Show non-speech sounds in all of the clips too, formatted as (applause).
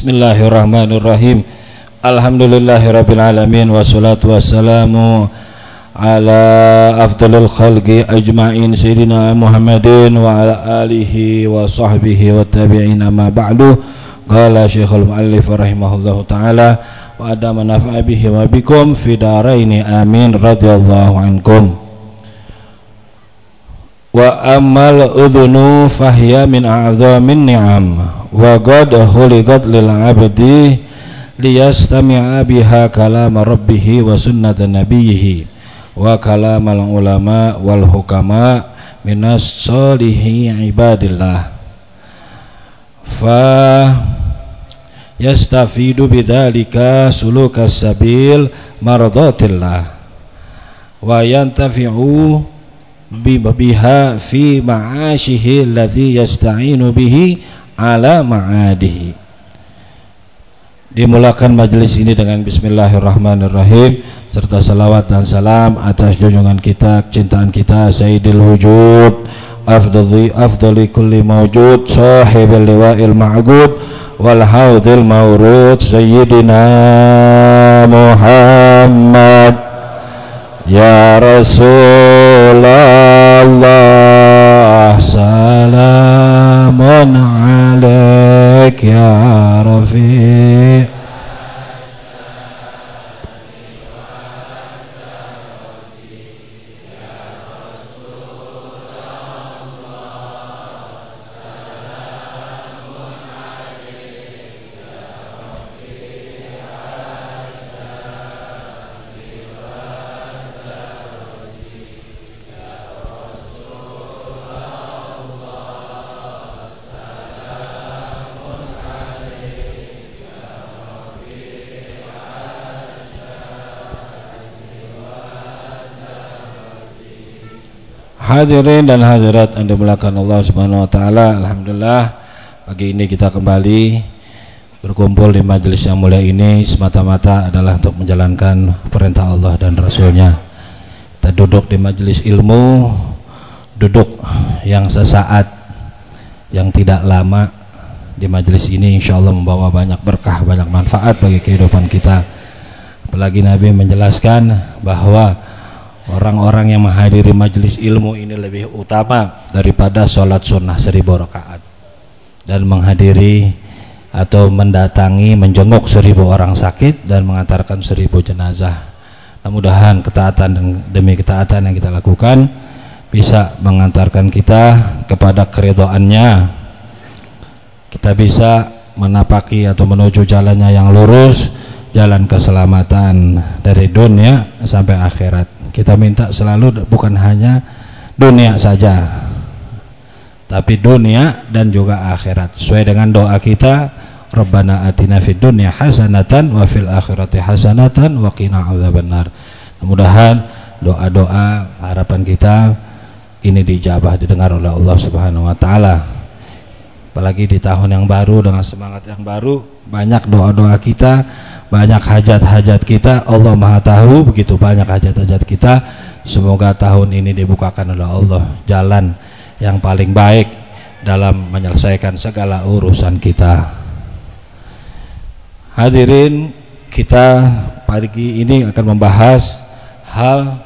Bismillahirrahmanirrahim Alhamdulillahirrabbilalamin Wassalatu wassalamu Ala afdalil khalqi ajma'in Sayyidina Muhammadin Wa ala alihi wa sahbihi Wa tabi'in amma ba'du Qala syekhul muallif rahimahullahu ta'ala Wa adama nafa'a bihi wa bikum Fidaraini amin radhiyallahu ankum Wa amal udhunu fahya min a'zamin ni'am wa qad khuliqat lil 'abdi liyastami'a biha kalam rabbih wa sunnat nabiyih wa kalam al ulama wal hukama minas solihi ibadillah. Fa yastafidu bidzalika sulukas sabil mardatillah. Wa yantafi'u ala ma'adihi dimulakan majelis ini dengan bismillahirrahmanirrahim serta salawat dan salam atas junjungan kita cintaan kita Sayyidil Wujud afdali afdali kulli mawjud sahibul liwa'il ma'gud wal haudil mawrud Sayyidina Muhammad. Ya Rasulullah salamun يا رفيق. Hadirin dan hadirat yang dimulakan Allah Subhanahu wa taala. Alhamdulillah pagi ini kita kembali berkumpul di majelis yang mulia ini semata-mata adalah untuk menjalankan perintah Allah dan Rasulnya. Kita duduk di majelis ilmu, duduk yang sesaat, yang tidak lama di majelis ini insya Allah membawa banyak berkah, banyak manfaat bagi kehidupan kita. Apalagi Nabi menjelaskan bahwa orang-orang yang menghadiri majelis ilmu ini lebih utama daripada sholat sunnah seribu rakaat. Dan menghadiri atau mendatangi menjenguk seribu orang sakit dan mengantarkan seribu jenazah. Mudah-mudahan ketaatan demi ketaatan yang kita lakukan bisa mengantarkan kita kepada keridoannya kita bisa menapaki atau menuju jalannya yang lurus jalan keselamatan dari dunia sampai akhirat kita minta selalu bukan hanya dunia saja tapi dunia dan juga akhirat. Sesuai dengan doa kita Rabbana atina fid dunya hasanatan wa fil akhirati hasanatan wa qina adzabannar. Mudah-mudahan doa-doa harapan kita ini dijabah didengar oleh Allah Subhanahu wa taala. Apalagi di tahun yang baru dengan semangat yang baru banyak doa-doa kita banyak hajat-hajat kita Allah maha tahu begitu banyak hajat-hajat kita semoga tahun ini dibukakan oleh Allah jalan yang paling baik dalam menyelesaikan segala urusan kita. Hadirin kita pagi ini akan membahas hal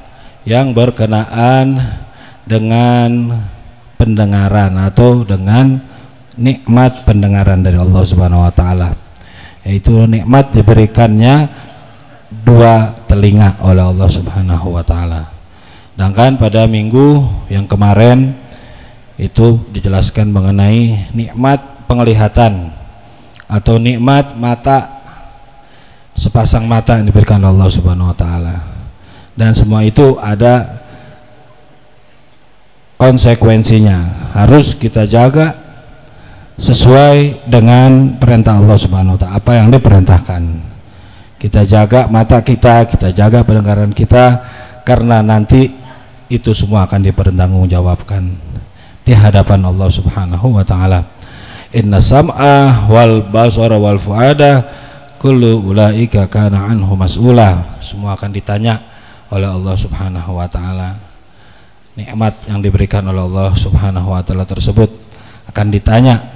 yang berkenaan dengan pendengaran atau dengan nikmat pendengaran dari Allah Subhanahu wa taala yaitu nikmat diberikannya dua telinga oleh Allah Subhanahu wa taala. Sedangkan pada minggu yang kemarin itu dijelaskan mengenai nikmat penglihatan atau nikmat mata sepasang mata yang diberikan oleh Allah Subhanahu wa taala. Dan semua itu ada konsekuensinya. Harus kita jaga sesuai dengan perintah Allah Subhanahu wa taala apa yang diperintahkan. Kita jaga mata kita, kita jaga pendengaran kita karena nanti itu semua akan dipertanggungjawabkan di hadapan Allah Subhanahu wa taala. Inna sam'a wal basara wal fuada kullu ulaika kana anhu mas'ula. Semua akan ditanya oleh Allah Subhanahu wa taala. Nikmat yang diberikan oleh Allah Subhanahu wa taala tersebut akan ditanya.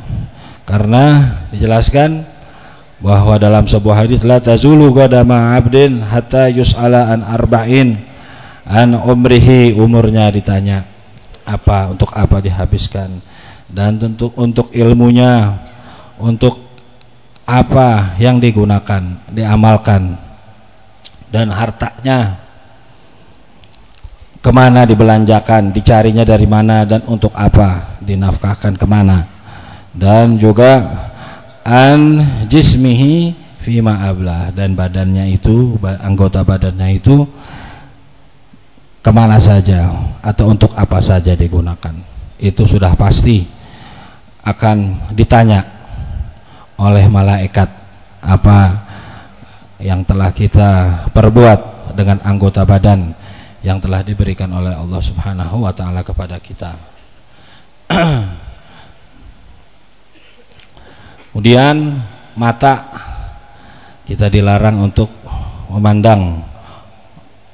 Karena dijelaskan bahwa dalam sebuah hadis la tazulu qadama 'abdin hatta yus'ala an arba'in. An umrihi umurnya ditanya apa untuk apa dihabiskan? Dan tentu untuk ilmunya untuk apa yang digunakan diamalkan. Dan hartanya ke mana dibelanjakan dicarinya dari mana dan untuk apa dinafkahkan ke mana. Dan juga an jismihi fima ablah dan badannya itu anggota badannya itu ke mana saja atau untuk apa saja digunakan. Itu sudah pasti akan ditanya oleh malaikat apa yang telah kita perbuat dengan anggota badan yang telah diberikan oleh Allah Subhanahu wa taala kepada kita. (clears throat) Kemudian mata kita dilarang untuk memandang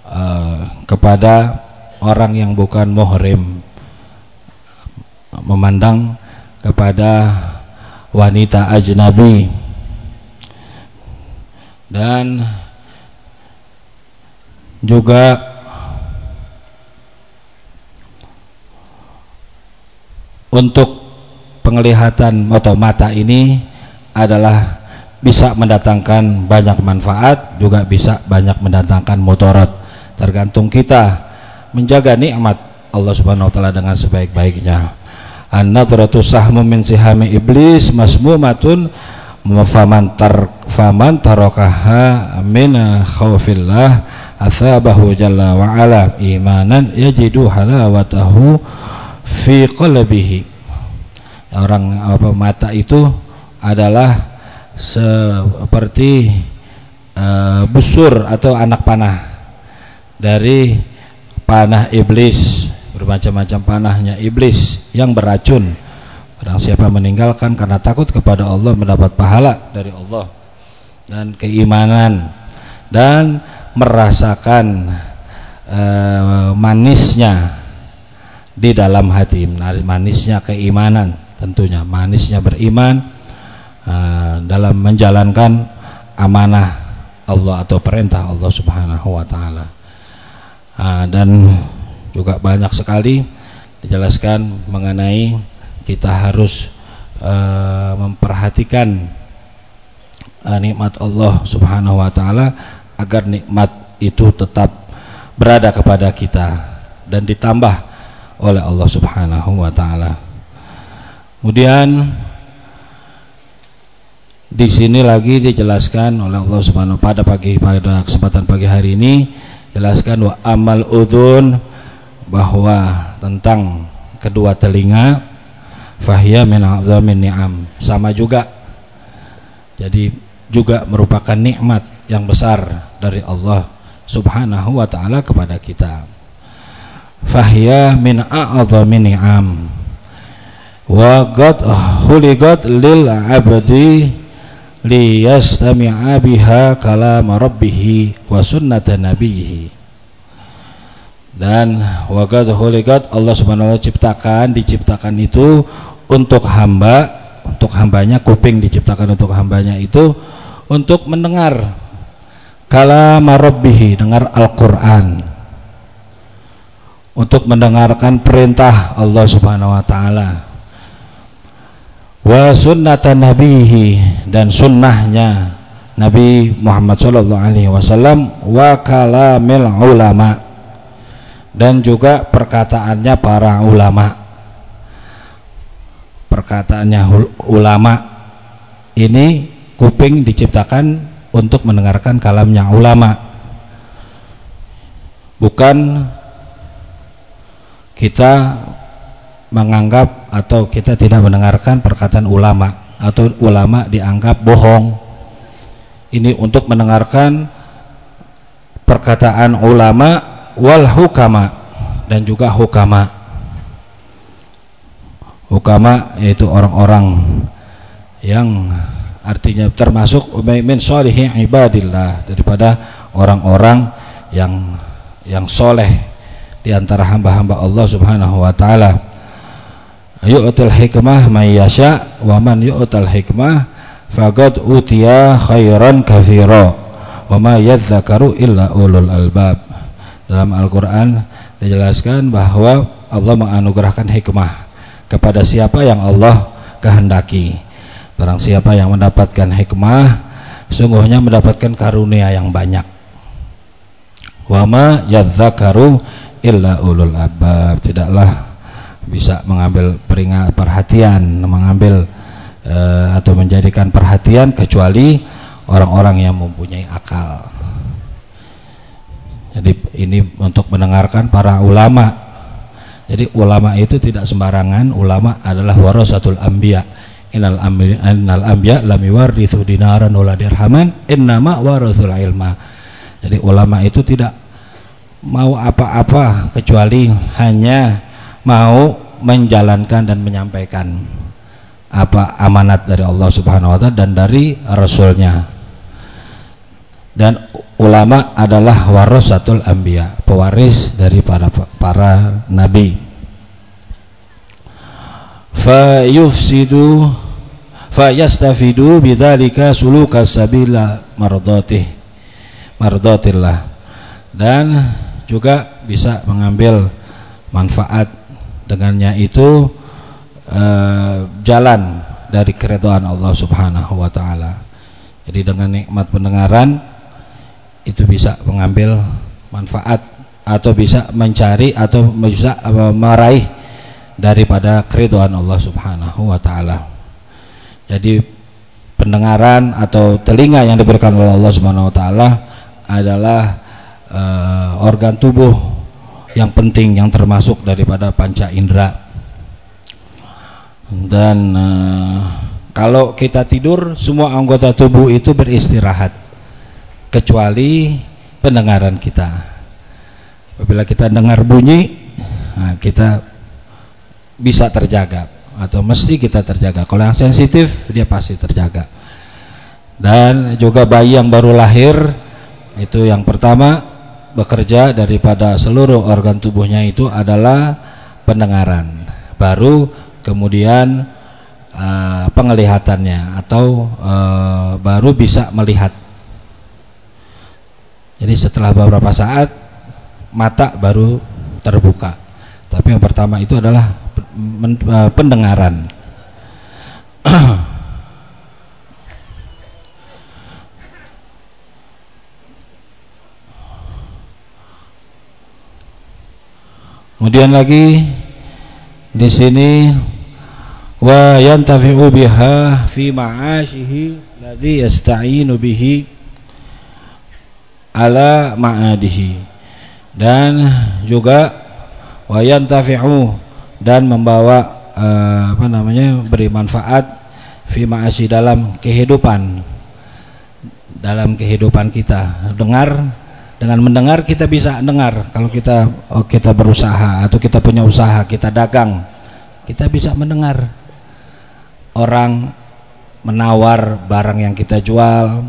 uh, kepada orang yang bukan muhrim. Memandang kepada wanita ajnabi. Dan juga untuk penglihatan atau mata ini adalah bisa mendatangkan banyak manfaat juga bisa banyak mendatangkan motorot tergantung kita menjaga nikmat Allah Subhanahu wa taala dengan sebaik-baiknya. An-nadratu sahmu min sihami iblis masmumatun faman tar faman tarakaha min khaufillah athabahu jalla wa ala imanan yajidu halawatahu fi qalbihi. Orang apa mata itu adalah seperti uh, busur atau anak panah dari panah iblis bermacam-macam panahnya iblis yang beracun. Barang siapa meninggalkan karena takut kepada Allah mendapat pahala dari Allah dan keimanan dan merasakan uh, manisnya di dalam hati manisnya keimanan tentunya manisnya beriman uh, dalam menjalankan amanah Allah atau perintah Allah Subhanahu wa taala. Uh, dan juga banyak sekali dijelaskan mengenai kita harus uh, memperhatikan uh, nikmat Allah Subhanahu wa taala agar nikmat itu tetap berada kepada kita dan ditambah oleh Allah Subhanahu wa taala. Kemudian di sini lagi dijelaskan oleh Allah Subhanahu pada pagi pada kesempatan pagi hari ini jelaskan wa amal udun bahwa tentang kedua telinga fahya min azamin ni'am sama juga jadi juga merupakan nikmat yang besar dari Allah Subhanahu wa taala kepada kita fahya min a'zamin ni'am. Wa qad khuliqat lil 'abdi liyastami'a biha kalam rabbih wa sunnata nabiyih dan wa qad khuliqat Allah Subhanahu wa ciptakan diciptakan itu untuk hamba untuk hambanya kuping diciptakan untuk hambanya itu untuk mendengar kalam rabbih dengar Al-Qur'an untuk mendengarkan perintah Allah Subhanahu wa taala. Wa sunnatan nabihi dan sunnahnya Nabi Muhammad sallallahu alaihi wasallam wa kalamil ulama dan juga perkataannya para ulama. Perkataannya ulama ini kuping diciptakan untuk mendengarkan kalamnya ulama. Bukan kita menganggap atau kita tidak mendengarkan perkataan ulama atau ulama dianggap bohong. Ini untuk mendengarkan perkataan ulama wal hukama dan juga hukama. Hukama yaitu orang-orang yang artinya termasuk min solihi ibadillah daripada orang-orang yang yang soleh di antara hamba-hamba Allah Subhanahu wa taala. Yu'tul hikmah may yasha wa man yu'tal hikmah faqad utiya khairan katsira wa ma yadhakaru illa ulul albab. Dalam Al-Qur'an dijelaskan bahwa Allah menganugerahkan hikmah kepada siapa yang Allah kehendaki. Barang siapa yang mendapatkan hikmah sungguhnya mendapatkan karunia yang banyak. Wa ma yadhakaru illa ulul albab tidaklah bisa mengambil peringat perhatian mengambil uh, atau menjadikan perhatian kecuali orang-orang yang mempunyai akal. Jadi ini untuk mendengarkan para ulama. Jadi ulama itu tidak sembarangan, ulama adalah warasatul anbiya. Innal anbiya innal anbiya lam yuwarithu dinaran wala dirhaman, innama warathul ilma. Jadi ulama itu tidak mau apa-apa kecuali hanya mau menjalankan dan menyampaikan apa amanat dari Allah Subhanahu wa taala dan dari rasulnya. Dan ulama adalah warasatul anbiya, pewaris dari para para nabi. Fa yufsidu fa yastafidu bidzalika suluka sabila mardatih mardatillah dan juga bisa mengambil manfaat dengannya itu uh, jalan dari keridhaan Allah Subhanahu wa taala. Jadi dengan nikmat pendengaran itu bisa mengambil manfaat atau bisa mencari atau bisa uh, meraih daripada keridhaan Allah Subhanahu wa taala. Jadi pendengaran atau telinga yang diberikan oleh Allah Subhanahu wa taala adalah uh, organ tubuh yang penting yang termasuk daripada panca indera. Dan uh, kalau kita tidur semua anggota tubuh itu beristirahat kecuali pendengaran kita. Apabila kita dengar bunyi nah, kita bisa terjaga atau mesti kita terjaga. Kalau yang sensitif dia pasti terjaga. Dan juga bayi yang baru lahir itu yang pertama bekerja daripada seluruh organ tubuhnya itu adalah pendengaran. Baru kemudian uh, penglihatannya atau uh, baru bisa melihat. Jadi setelah beberapa saat mata baru terbuka. Tapi yang pertama itu adalah uh, pendengaran (clears throat) kemudian lagi di sini wa yantafi'u biha fi ma'ashihi ladzi yasta'inu bihi ala ma'adihi. Dan juga wa yantafi'u dan membawa uh, apa namanya beri manfaat fi ma'ashi dalam kehidupan dalam kehidupan kita. Dengar dengan mendengar kita bisa dengar. Kalau kita oh, kita berusaha atau kita punya usaha kita dagang kita bisa mendengar. Orang menawar barang yang kita jual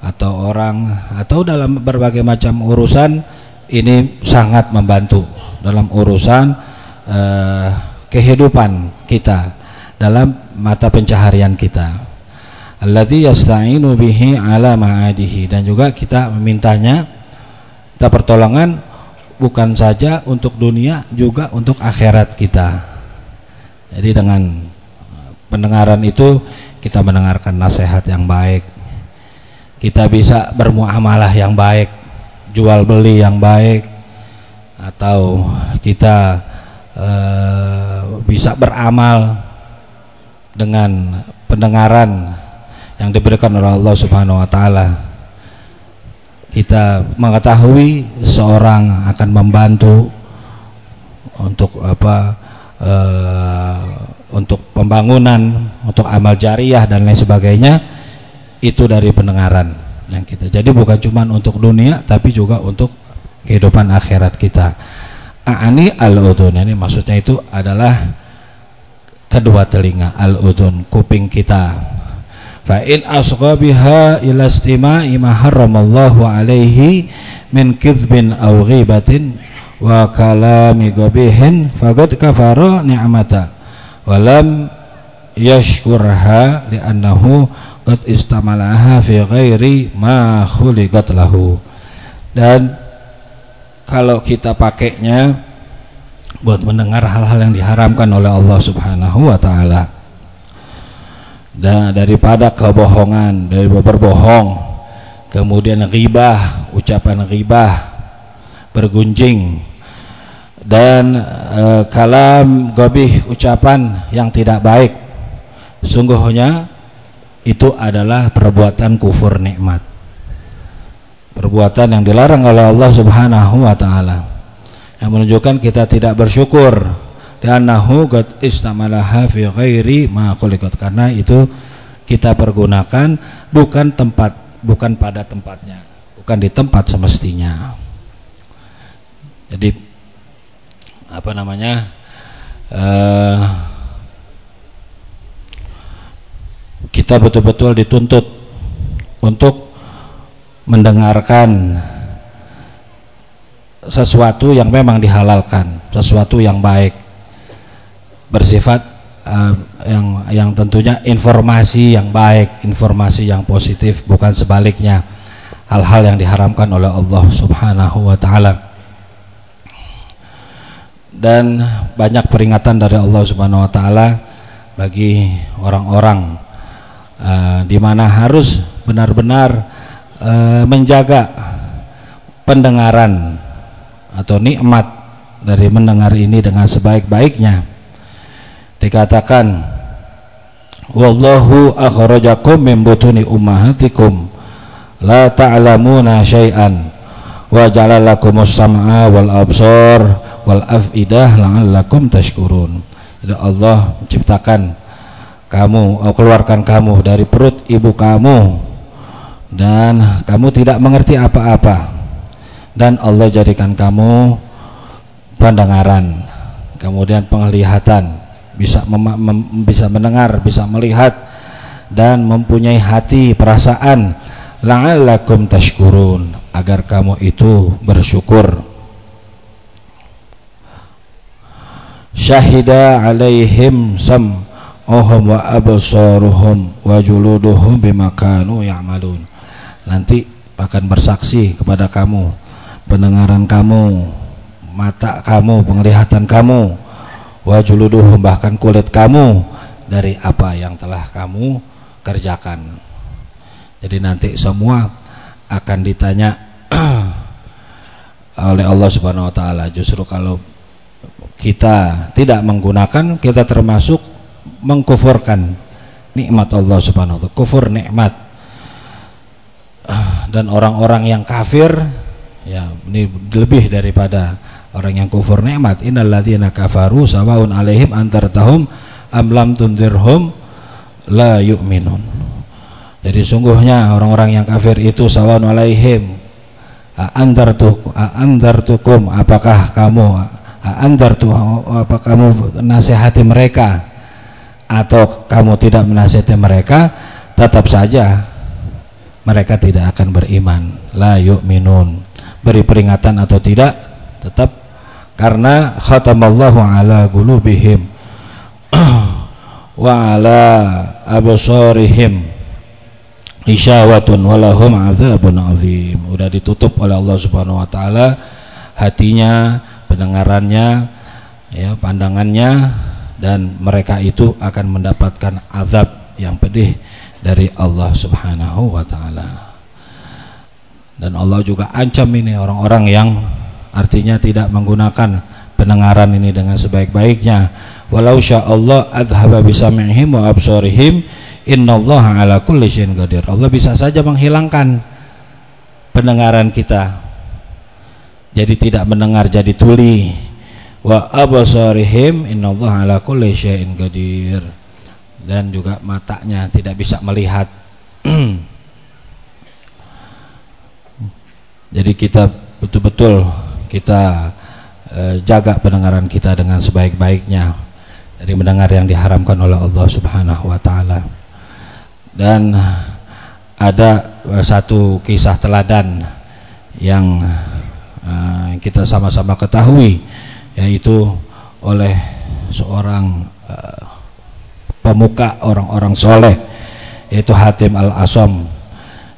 atau orang atau dalam berbagai macam urusan ini sangat membantu dalam urusan uh, kehidupan kita dalam mata pencaharian kita. Alladzi yasta'inu bihi ala ma'adihi. Dan juga kita memintanya kita pertolongan bukan saja untuk dunia juga untuk akhirat kita. Jadi dengan pendengaran itu kita mendengarkan nasihat yang baik. Kita bisa bermuamalah yang baik jual beli yang baik atau kita uh, bisa beramal dengan pendengaran yang diberikan oleh Allah Subhanahu wa taala kita mengetahui seorang akan membantu untuk apa uh, untuk pembangunan, untuk amal jariah dan lain sebagainya itu dari pendengaran yang kita. Jadi bukan cuma untuk dunia tapi juga untuk kehidupan akhirat kita. Ani al-udhun ini maksudnya itu adalah kedua telinga al-udhun kuping kita. Fa in asgha biha ila istima'i ma haramallahu alaihi min kidbin aw ghibatin wa kalami gabihin faqad kafara ni'mata walam yashkurha li'annahu qad istamalaha fi ghairi ma khuliqat lahu. Dan kalau kita pakainya buat mendengar hal-hal yang diharamkan oleh Allah Subhanahu wa taala dan daripada kebohongan dari berbohong kemudian ghibah ucapan ghibah bergunjing dan e, kalam gobih ucapan yang tidak baik. Sungguhnya itu adalah perbuatan kufur nikmat. Perbuatan yang dilarang oleh Allah Subhanahu wa taala. Yang menunjukkan kita tidak bersyukur nahu qad istamalaha fi ghairi ma karena itu kita pergunakan bukan tempat bukan pada tempatnya bukan di tempat semestinya. Jadi apa namanya uh, kita betul-betul dituntut untuk mendengarkan sesuatu yang memang dihalalkan sesuatu yang baik bersifat uh, yang yang tentunya informasi yang baik, informasi yang positif, bukan sebaliknya hal-hal yang diharamkan oleh Allah Subhanahu wa taala. Dan banyak peringatan dari Allah Subhanahu wa taala bagi orang-orang uh, di mana harus benar-benar uh, menjaga pendengaran atau nikmat dari mendengar ini dengan sebaik-baiknya dikatakan wallahu akhrajakum min butuni ummahatikum. La ta'lamuna syai'an wa ja'alalakumus sam'a wal absar wal afidah la'allakum tashkurun. Jadi Allah menciptakan kamu keluarkan kamu dari perut ibu kamu dan kamu tidak mengerti apa-apa. Dan Allah jadikan kamu pendengaran kemudian penglihatan bisa mem bisa mendengar, bisa melihat dan mempunyai hati, perasaan la'allakum tashkurun agar kamu itu bersyukur. Syahida alaihim sam'uhum wa absaruhum wa juluduhum bima kanu ya'malun. Nanti akan bersaksi kepada kamu, pendengaran kamu, mata kamu, penglihatan kamu, wajuluduhum bahkan kulit kamu dari apa yang telah kamu kerjakan. Jadi nanti semua akan ditanya (clears throat) oleh Allah Subhanahu wa taala. Justru kalau kita tidak menggunakan kita termasuk mengkufurkan nikmat Allah Subhanahu wa taala. Kufur nikmat. (clears throat) Dan orang-orang yang kafir ya ini lebih daripada orang yang kufur nikmat. Innalladzina kafaru sawaun alaihim antartahum am lam tundirhum la yu'minun. Jadi sungguhnya orang-orang yang kafir itu sawaun alaihim. Andartukum andartukum apakah kamu andartu apa kamu nasihati mereka? Atau kamu tidak menasihati mereka? Tetap saja mereka tidak akan beriman. La yu'minun. Beri peringatan atau tidak tetap karena khatamallahu ala qulubihim. (clears throat) Wa ala absarihim. Isyawatun walahum adzabun azim. Udah ditutup oleh Allah Subhanahu wa taala. Hatinya pendengarannya ya pandangannya dan mereka itu akan mendapatkan azab yang pedih dari Allah Subhanahu wa taala. Dan Allah juga ancam ini orang-orang yang artinya tidak menggunakan pendengaran ini dengan sebaik-baiknya. Walau Allah adhaba bisam'ihim wa absarihim innallaha ala kulli syai'in qadir. Allah bisa saja menghilangkan pendengaran kita. Jadi tidak mendengar jadi tuli. Wa absarihim innallaha ala kulli syai'in qadir. Dan juga matanya tidak bisa melihat. (clears throat) Jadi kita betul-betul kita eh, jaga pendengaran kita dengan sebaik-baiknya dari mendengar yang diharamkan oleh Allah Subhanahu wa taala. Dan ada eh, satu kisah teladan yang eh, kita sama-sama ketahui yaitu oleh seorang pemuka orang-orang soleh yaitu Hatim Al-Asom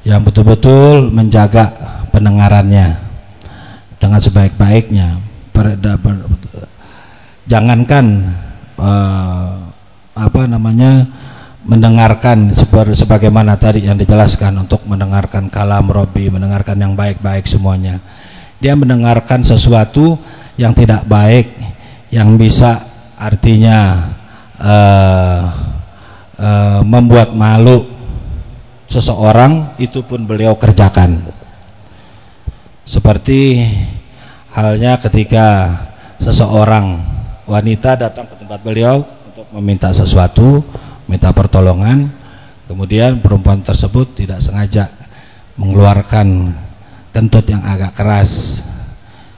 yang betul-betul menjaga pendengarannya dengan sebaik-baiknya jangankan uh, apa namanya mendengarkan sebagaimana tadi yang dijelaskan untuk mendengarkan kalam Robi, mendengarkan yang baik-baik semuanya. Dia mendengarkan sesuatu yang tidak baik, yang bisa artinya uh, uh, membuat malu seseorang, itu pun beliau kerjakan. Seperti halnya ketika seseorang wanita datang ke tempat beliau untuk meminta sesuatu minta pertolongan kemudian perempuan tersebut tidak sengaja mengeluarkan kentut yang agak keras.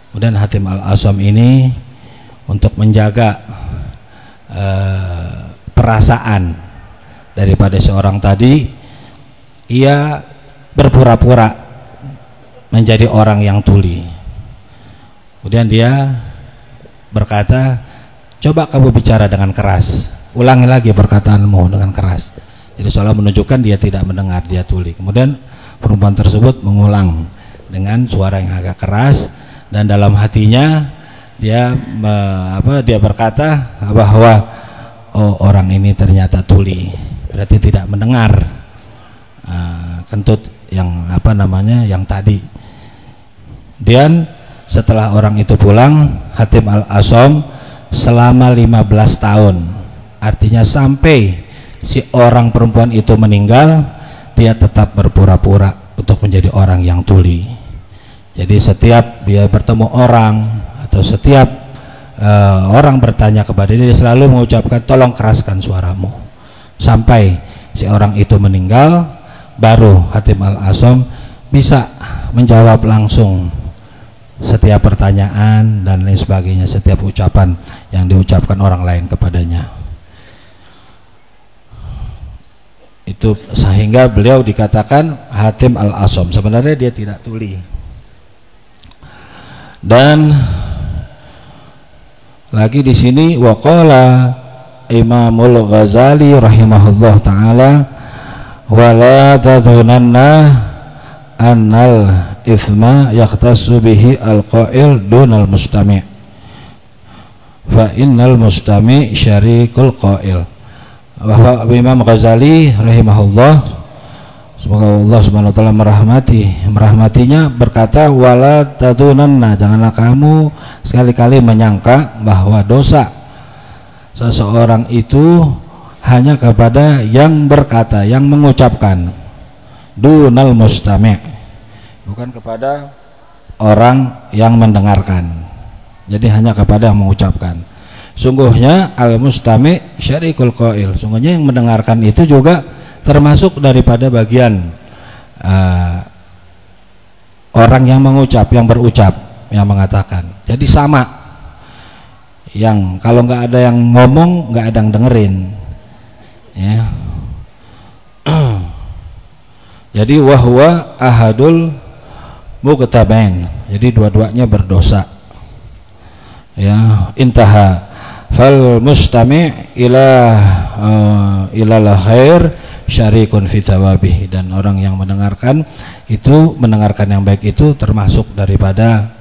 Kemudian Hatim Al-Asam ini untuk menjaga uh, perasaan daripada seorang tadi ia berpura-pura menjadi orang yang tuli. Kemudian dia berkata coba kamu bicara dengan keras. Ulangi lagi perkataanmu dengan keras. Jadi seolah menunjukkan dia tidak mendengar dia tuli. Kemudian perempuan tersebut mengulang dengan suara yang agak keras dan dalam hatinya dia me, apa dia berkata bahwa oh orang ini ternyata tuli berarti tidak mendengar uh, kentut yang apa namanya yang tadi. Dan setelah orang itu pulang Hatim Al-Asom selama 15 tahun. Artinya sampai si orang perempuan itu meninggal dia tetap berpura-pura untuk menjadi orang yang tuli. Jadi setiap dia bertemu orang atau setiap uh, orang bertanya kepada dia, dia selalu mengucapkan tolong keraskan suaramu. Sampai si orang itu meninggal baru Hatim Al-Asom bisa menjawab langsung setiap pertanyaan dan lain sebagainya setiap ucapan yang diucapkan orang lain kepadanya. Itu sehingga beliau dikatakan Hatim al-Asom sebenarnya dia tidak tuli. Dan lagi di sini waqala Imamul Ghazali rahimahullah taala wala tadhunanna annal ithma yaqtasu bihi al-qail dunal mustami' fa innal mustami' syarikul qail. Bahwa Imam Ghazali rahimahullah semoga Allah subhanahu wa ta'ala merahmati merahmatinya berkata wala tadunanna janganlah kamu sekali-kali menyangka bahwa dosa seseorang itu hanya kepada yang berkata yang mengucapkan dunal mustami' bukan kepada orang yang mendengarkan jadi hanya kepada yang mengucapkan Sungguhnya al-mustami syarikul qail. Sungguhnya yang mendengarkan itu juga termasuk daripada bagian uh, orang yang mengucap, yang berucap, yang mengatakan. Jadi sama. Yang kalau nggak ada yang ngomong, nggak ada yang dengerin. Ya. (clears throat) Jadi wahwa ahadul muktabain. Jadi dua-duanya berdosa. Ya, intaha fal mustami ila uh, khair syarikun fi dan orang yang mendengarkan itu mendengarkan yang baik itu termasuk daripada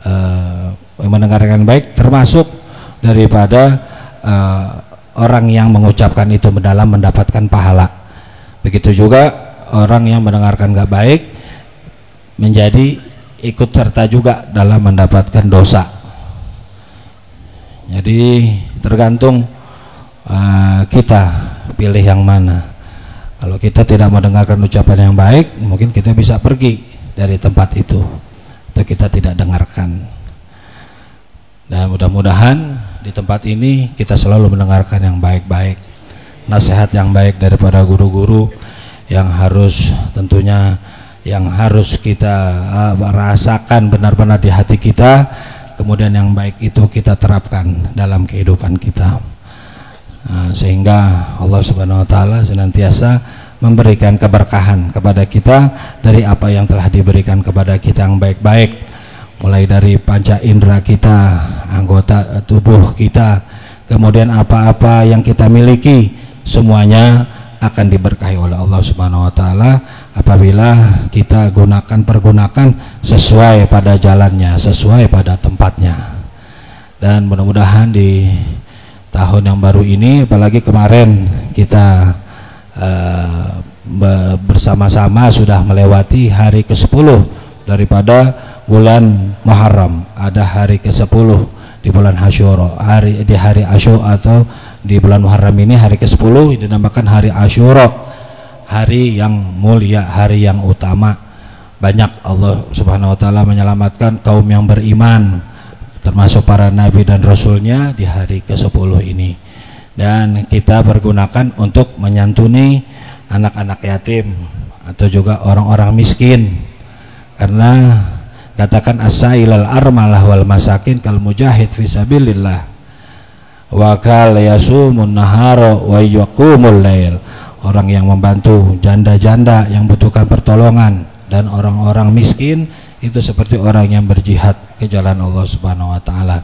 uh, mendengarkan baik termasuk daripada uh, orang yang mengucapkan itu dalam mendapatkan pahala begitu juga orang yang mendengarkan gak baik menjadi ikut serta juga dalam mendapatkan dosa jadi tergantung uh, kita pilih yang mana. Kalau kita tidak mendengarkan ucapan yang baik, mungkin kita bisa pergi dari tempat itu atau kita tidak dengarkan. Dan mudah-mudahan di tempat ini kita selalu mendengarkan yang baik-baik, nasihat yang baik daripada guru-guru yang harus tentunya yang harus kita uh, rasakan benar-benar di hati kita kemudian yang baik itu kita terapkan dalam kehidupan kita. Nah, sehingga Allah subhanahu wa ta'ala senantiasa memberikan keberkahan kepada kita dari apa yang telah diberikan kepada kita yang baik-baik mulai dari panca indera kita anggota tubuh kita kemudian apa-apa yang kita miliki semuanya akan diberkahi oleh Allah Subhanahu wa taala apabila kita gunakan pergunakan sesuai pada jalannya, sesuai pada tempatnya. Dan mudah-mudahan di tahun yang baru ini apalagi kemarin kita uh, bersama-sama sudah melewati hari ke-10 daripada bulan Muharram. Ada hari ke-10 di bulan Asyura. Hari di hari Asyura atau di bulan Muharram ini hari ke-10 dinamakan hari Asyura. Hari yang mulia, hari yang utama. Banyak Allah Subhanahu wa taala menyelamatkan kaum yang beriman termasuk para nabi dan rasulnya di hari ke-10 ini. Dan kita pergunakan untuk menyantuni anak-anak yatim atau juga orang-orang miskin karena katakan asailal armalah wal masakin kal mujahid fi sabilillah. Wa kal yasumun nahara wa yaqumul lail. Orang yang membantu janda-janda yang butuhkan pertolongan dan orang-orang miskin itu seperti orang yang berjihad ke jalan Allah Subhanahu wa taala.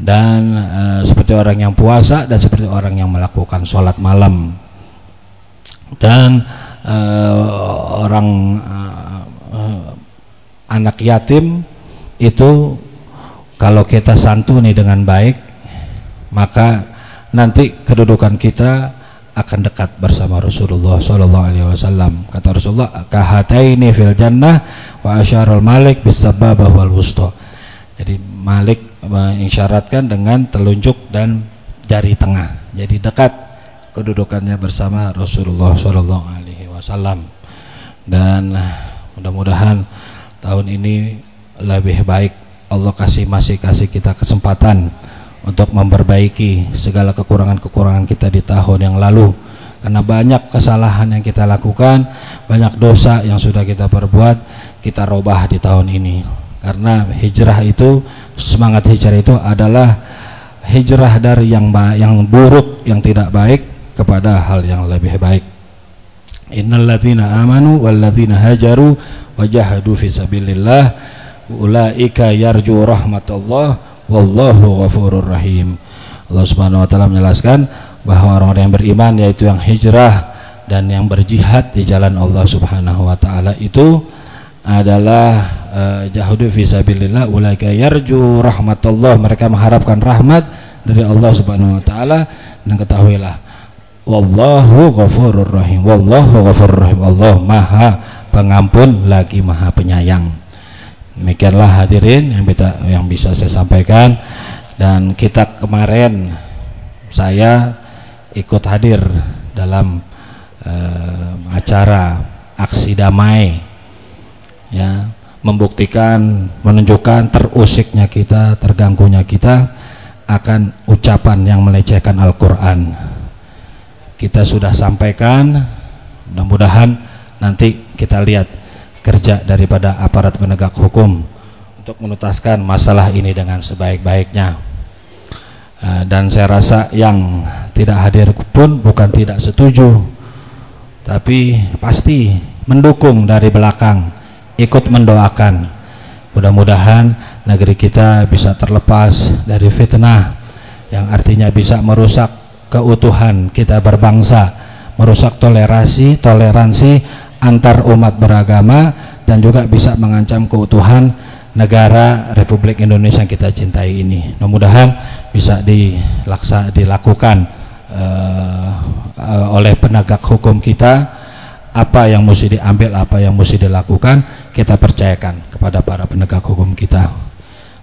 Dan e, seperti orang yang puasa dan seperti orang yang melakukan sholat malam. Dan uh, orang uh, anak yatim itu kalau kita santuni dengan baik maka nanti kedudukan kita akan dekat bersama Rasulullah Sallallahu Alaihi Wasallam. Kata Rasulullah kahataini fil jannah wa asyarul malik bisababah wal wusta. Jadi Malik mengisyaratkan dengan telunjuk dan jari tengah. Jadi dekat kedudukannya bersama Rasulullah Shallallahu Alaihi Wasallam. Dan mudah-mudahan tahun ini lebih baik Allah kasih masih kasih kita kesempatan untuk memperbaiki segala kekurangan-kekurangan kita di tahun yang lalu karena banyak kesalahan yang kita lakukan banyak dosa yang sudah kita perbuat kita robah di tahun ini karena hijrah itu semangat hijrah itu adalah hijrah dari yang yang buruk yang tidak baik kepada hal yang lebih baik. Innal ladzina amanu wal ladzina hajaru wajahadu fi sabilillah ulaika yarju rahmatullah wallahu ghafurur rahim. Allah Subhanahu wa taala menjelaskan bahwa orang-orang yang beriman yaitu yang hijrah dan yang berjihad di jalan Allah Subhanahu wa taala itu adalah uh, jahadu fi sabilillah ulaika yarju rahmatullah mereka mengharapkan rahmat dari Allah Subhanahu wa taala dan ketahuilah Wallahu ghafurur rahim. Wallahu ghafurur rahim. Allah Maha Pengampun lagi Maha Penyayang. Demikianlah hadirin yang bisa yang bisa saya sampaikan. Dan kita kemarin saya ikut hadir dalam uh, acara aksi damai ya. Membuktikan menunjukkan terusiknya kita terganggunya kita akan ucapan yang melecehkan Al-Qur'an. Kita sudah sampaikan mudah-mudahan nanti kita lihat kerja daripada aparat penegak hukum untuk menuntaskan masalah ini dengan sebaik-baiknya. Eh, dan saya rasa yang tidak hadir pun bukan tidak setuju tapi pasti mendukung dari belakang ikut mendoakan. Mudah-mudahan negeri kita bisa terlepas dari fitnah yang artinya bisa merusak keutuhan kita berbangsa, merusak toleransi, toleransi antar umat beragama dan juga bisa mengancam keutuhan negara Republik Indonesia yang kita cintai ini. Mudah-mudahan bisa dilaksa, dilakukan uh, uh, oleh penegak hukum kita apa yang mesti diambil, apa yang mesti dilakukan, kita percayakan kepada para penegak hukum kita.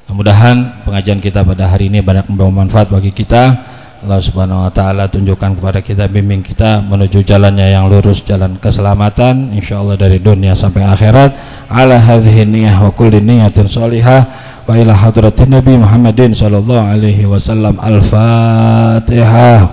Mudah-mudahan pengajian kita pada hari ini banyak membawa manfaat bagi kita. Allah Subhanahu wa taala tunjukkan kepada kita bimbing kita menuju jalannya yang lurus jalan keselamatan insyaallah dari dunia sampai akhirat. Ala hadhihi niyyah wa kulli niyatin shalihah wa ila hadratin nabi Muhammadin sallallahu alaihi wasallam. Al-fatihah